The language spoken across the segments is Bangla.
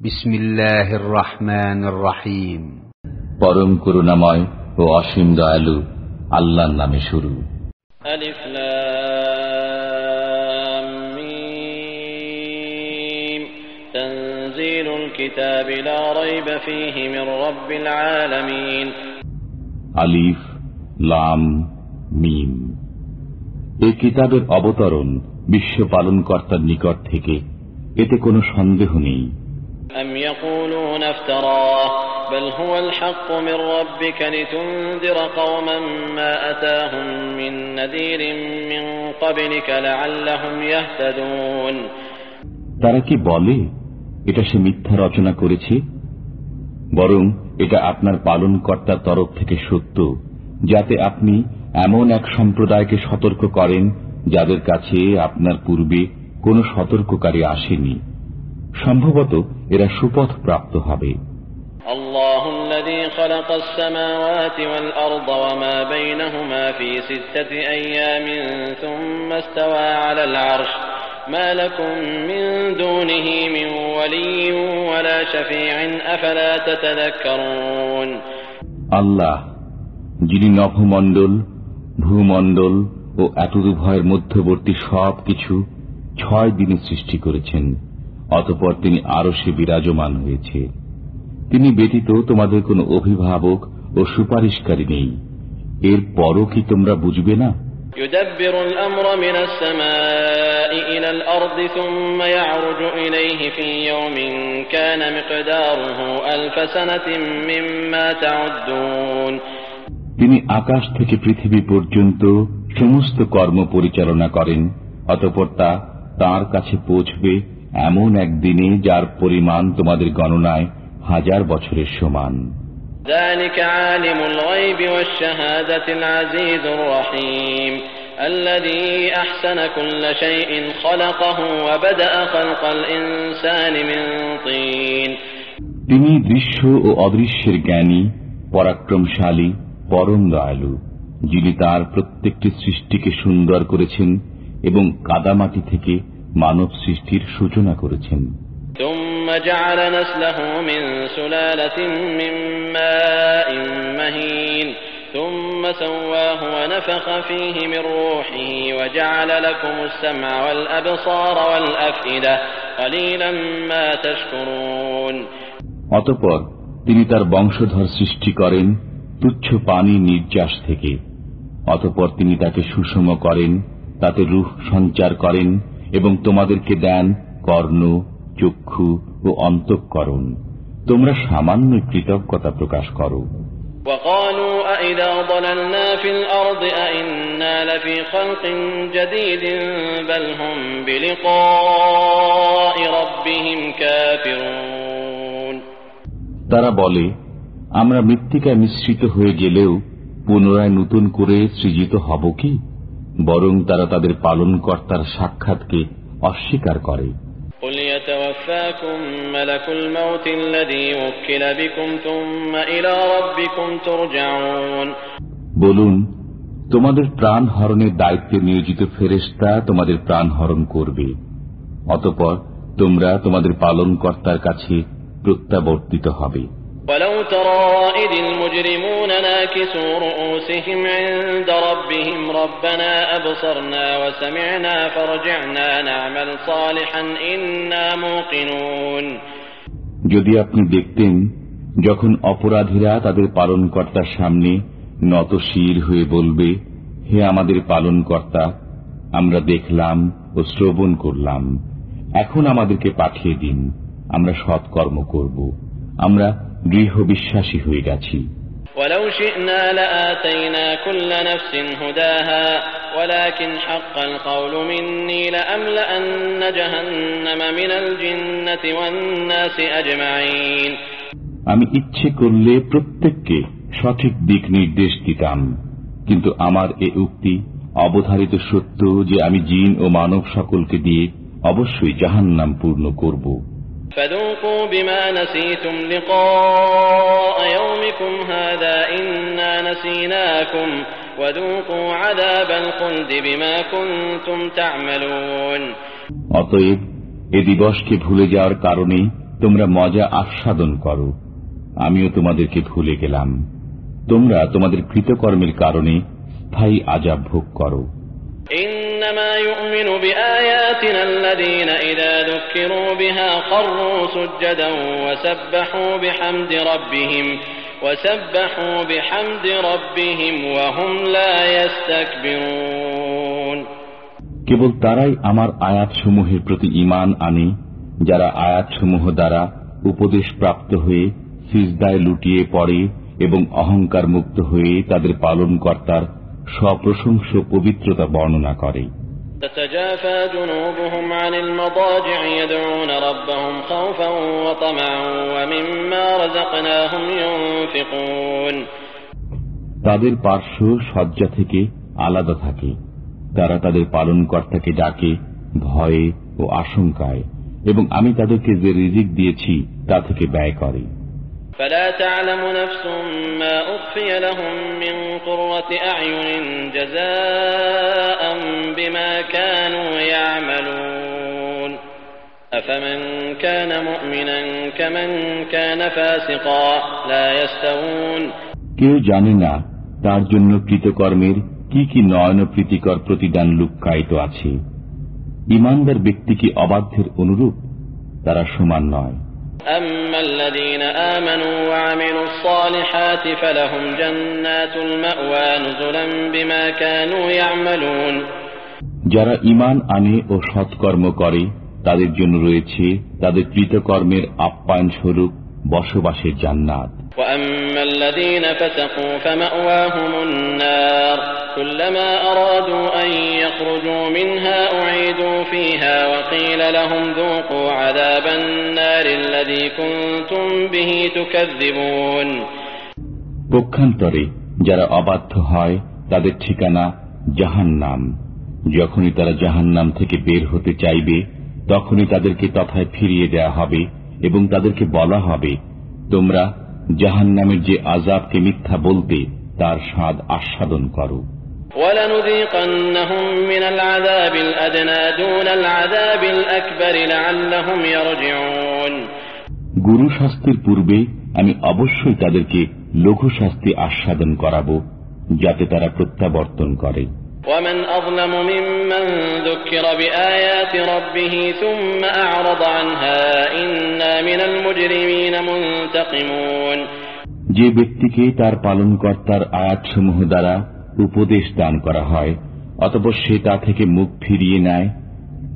বিসমিল্লাহির রহমানির রহিম পরম করুণাময় ও অসীম দয়ালু আল্লাহর নামে শুরু। আলিফ লাম মিম। এ কিতাবের অবতরণ বিশ্ব পালনকর্তার নিকট থেকে এতে কোনো সন্দেহ নেই। أم يقولون افتراه بل هو الحق من ربك لتنذر قوما ما أتاهم من نذير من قبلك لعلهم يهتدون তারা কি বলে এটা সে মিথ্যা রচনা করেছে বরং এটা আপনার পালনকর্তার তরফ থেকে সত্য যাতে আপনি এমন এক সম্প্রদায়কে সতর্ক করেন যাদের কাছে আপনার পূর্বে কোনো সতর্ককারী আসেনি সম্ভবত এরা সুপথ প্রাপ্ত হবে الله الذي خلق السماوات والأرض وما بينهما في ستة أيام ثم استوى على العرش ما لكم من دونه من ولي ولا شفيع أفلا تتذكرون আল্লাহ যিনি নভমণ্ডল ভূমণ্ডল ও এতদুভয়ের মধ্যবর্তী সব কিছু ছয় দিনে সৃষ্টি করেছেন অতপর তিনি আরো সে বিরাজমান হয়েছে তিনি ব্যতীত তোমাদের কোনো অভিভাবক ও সুপারিশকারী নেই এর পরও কি তোমরা বুঝবে না يدبر الأمر من السماء إلى الأرض ثم يعرج إليه في يوم كان مقداره ألف سنة مما تعدون তিনি আকাশ থেকে পৃথিবী পর্যন্ত সমস্ত কর্ম পরিচালনা করেন অতপর তা তাঁর কাছে পৌঁছবে এমন একদিনে যার পরিমাণ তোমাদের গণনায় হাজার বছরের সমান ذلك عالم الغيب والشهادة العزيز الرحيم الذي أحسن كل شيء خلقه وبدأ خلق الإنسان من طين তিনি দৃশ্য ও অদৃশ্যের জ্ঞানী পরাক্রমশালী পরম দয়ালু যিনি তার প্রত্যেকটি সৃষ্টিকে সুন্দর করেছেন এবং কাদামাটি থেকে মানব সৃষ্টির সূচনা করেছেন। অতপর তিনি তার বংশধর সৃষ্টি করেন তুচ্ছ পানি নির্যাস থেকে। অতপর তিনি তাকে সুষম করেন তাতে রূপ সঞ্চার করেন এবং তোমাদেরকে দেন কর্ণ চক্ষু ও অন্তঃকরণ। তোমরা সামান্য কৃতজ্ঞতা প্রকাশ করো। তারা বলে আমরা মৃত্তিকায় মিশ্রিত হয়ে গেলেও পুনরায় নতুন করে সৃজিত হব কি? বরং তারা তাদের পালনকর্তার সাক্ষাৎকে অস্বীকার করে قل يتوفاكم ملك الموت الذي وكل بكم ثم إلى ربكم ترجعون বলুন তোমাদের প্রাণ হরণের দায়িত্বে নিয়োজিত ফেরেস্তা তোমাদের প্রাণ হরণ করবে অতপর তোমরা তোমাদের পালনকর্তার কাছে প্রত্যাবর্তিত হবে ولو ترى إذ المجرمون ناكسوا رؤوسهم عند ربهم ربنا أبصرنا وسمعنا فرجعنا نعمل صالحا إنا موقنون যদি আপনি দেখতেন যখন অপরাধীরা তাদের পালনকর্তার সামনে নত শির হয়ে বলবে হে আমাদের পালনকর্তা আমরা দেখলাম ও শ্রবণ করলাম এখন আমাদেরকে পাঠিয়ে দিন আমরা সৎকর্ম করব আমরা দৃঢ় বিশ্বাসী হয়ে গেছি ولو شئنا لآتينا كل نفس هداها ولكن حق القول مني لأملأن جهنم من الجنة والناس أجمعين আমি ইচ্ছে করলে প্রত্যেককে সঠিক দিক নির্দেশ দিতাম কিন্তু আমার এ উক্তি অবধারিত সত্য যে আমি জিন ও মানব সকলকে দিয়ে অবশ্যই জাহান্নাম পূর্ণ করব فذوقوا بما نسيتم لقاء يومكم هذا إنا نسيناكم وذوقوا عذاب الخلد بما كنتم تعملون অতএব এ দিবসকে ভুলে যাওয়ার কারণে তোমরা মজা আস্বাদন করো আমিও তোমাদেরকে ভুলে গেলাম তোমরা তোমাদের কৃতকর্মের কারণে স্থায়ী আজাব ভোগ করো إنما يؤمن بآياتنا الذين إذا ذكروا بها خروا سجدا وسبحوا بحمد ربهم وسبحوا بحمد ربهم وهم لا يستكبرون কেবল তারাই আমার আয়াতসমূহের প্রতি ইমান আনে যারা আয়াতসমূহ দ্বারা উপদেশ প্রাপ্ত হয়ে সিজদায় লুটিয়ে পড়ে এবং অহংকার মুক্ত হয়ে তাদের পালনকর্তার সপ্রশংস পবিত্রতা বর্ণনা করে تتجافى جنوبهم عن المضاجع يدعون ربهم خوفا وطمعا ومما رزقناهم ينفقون তাদের পার্শ্ব শয্যা থেকে আলাদা থাকে তারা তাদের পালনকর্তাকে ডাকে ভয়ে ও আশঙ্কায় এবং আমি তাদেরকে যে রিজিক দিয়েছি তা থেকে ব্যয় করে فلا تعلم نفس ما أخفي لهم من قرة أعين جزاء بما كانوا يعملون أفمن كان مؤمنا كمن كان فاسقا لا يستوون কেউ জানে না তার জন্য কৃতকর্মের কি কি নয়ন প্রীতিকর প্রতিদান লুক্কায়িত আছে ইমানদার ব্যক্তি কি অবাধ্যের অনুরূপ তারা সমান নয় أما الذين آمنوا وعملوا الصالحات فلهم جنات المأوى نزلا بما كانوا يعملون যারা ইমান আনে ও সৎকর্ম করে তাদের জন্য রয়েছে তাদের কৃতকর্মের আপ্যায়ন স্বরূপ বসবাসের জান্নাত وأما الذين فسقوا فمأواهم النار كلما أرادوا أن يخرجوا منها أعيدوا فيها وقيل لهم ذوقوا عذاب النار الذي كنتم به تكذبون পক্ষান্তরে যারা অবাধ্য হয় তাদের ঠিকানা জাহান্নাম যখনই তারা জাহান্নাম থেকে বের হতে চাইবে তখনই তাদেরকে তথায় ফিরিয়ে দেয়া হবে এবং তাদেরকে বলা হবে তোমরা জাহান নামের যে আজাবকে মিথ্যা বলতে তার স্বাদ আস্বাদন করো। গুরু শাস্তির পূর্বে আমি অবশ্যই তাদেরকে লঘু শাস্তি আস্বাদন করাব যাতে তারা প্রত্যাবর্তন করে। ومن أظلم ممن ذكر بآيات ربه ثم أعرض عنها إنا من المجرمين منتقمون যে ব্যক্তিকে তার পালনকর্তার আয়াতসমূহ দ্বারা উপদেশ দান করা হয় অতপর সে তা থেকে মুখ ফিরিয়ে নেয়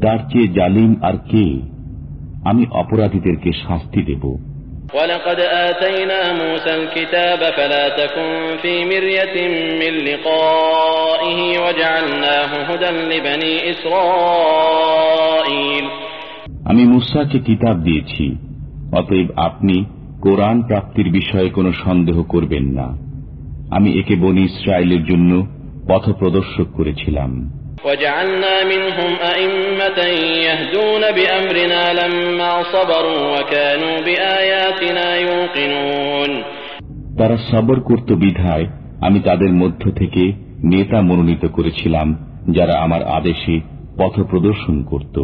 তার চেয়ে জালিম আর কে আমি অপরাধীদেরকে শাস্তি দেব ولقد آتينا موسى الكتاب فلا تكن في مرية من لقائه وجعلناه هدى لبني إسرائيل আমি মুসাকে কিতাব দিয়েছি অতএব আপনি কোরআন প্রাপ্তির বিষয়ে কোনো সন্দেহ করবেন না আমি একে বনি ইসরায়েলের জন্য পথ প্রদর্শক করেছিলাম وجعلنا منهم أئمة يهدون بأمرنا لما صبروا وكانوا بآياتنا يوقنون তারা সবর করত বিধায় আমি তাদের মধ্য থেকে নেতা মনোনীত করেছিলাম যারা আমার আদেশে পথ প্রদর্শন করত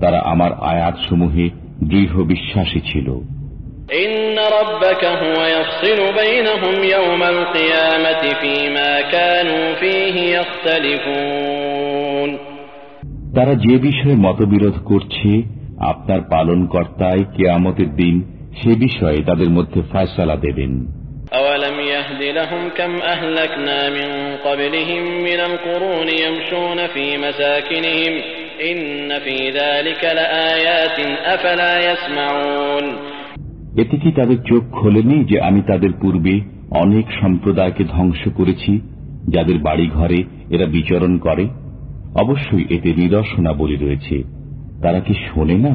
তারা আমার আয়াতসমূহে দৃঢ় বিশ্বাসী ছিল إن তারা যে বিষয়ে মতবিরোধ করছে আপনার পালনকর্তায় কেয়ামতের দিন সে বিষয়ে তাদের মধ্যে ফয়সালা দেবেন أولم يهد لهم كم أهلكنا من قبلهم من القرون يمشون في مساكنهم إن في ذلك لآيات أفلا يسمعون এতে কি তাদের চোখ খোলেনি যে আমি তাদের পূর্বে অনেক সম্প্রদায়কে ধ্বংস করেছি যাদের বাড়ি ঘরে এরা বিচরণ করে অবশ্যই এতে নিদর্শনাবলী রয়েছে তারা কি শোনে না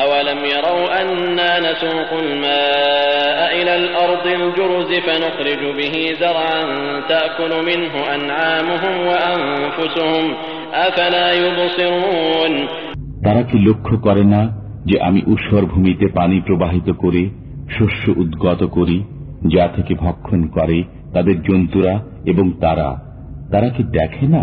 أولم يروا أنا نسوق الماء إلى الأرض الجرز فنخرج به زرعا تأكل منه أنعامهم وأنفسهم أفلا يبصرون তারা কি লক্ষ্য করে না যে আমি উৎসর ভূমিতে পানি প্রবাহিত করে শস্য উদ্গত করি যা থেকে ভক্ষণ করে তাদের জন্তুরা এবং তারা তারা কি দেখে না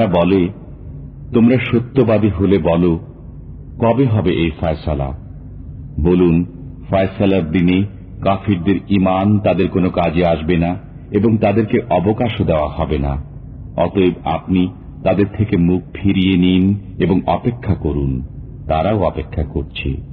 তারা বলে, তোমরা সত্যবাদী হলে বলো, কবে হবে এই ফয়সালা? বলুন, ফয়সালার দিনে কাফিরদের ইমান তাদের কোনো কাজে আসবে না এবং তাদেরকে অবকাশও দেওয়া হবে না। অতএব আপনি তাদের থেকে মুখ ফিরিয়ে নিন এবং অপেক্ষা করুন। তারাও অপেক্ষা করছে।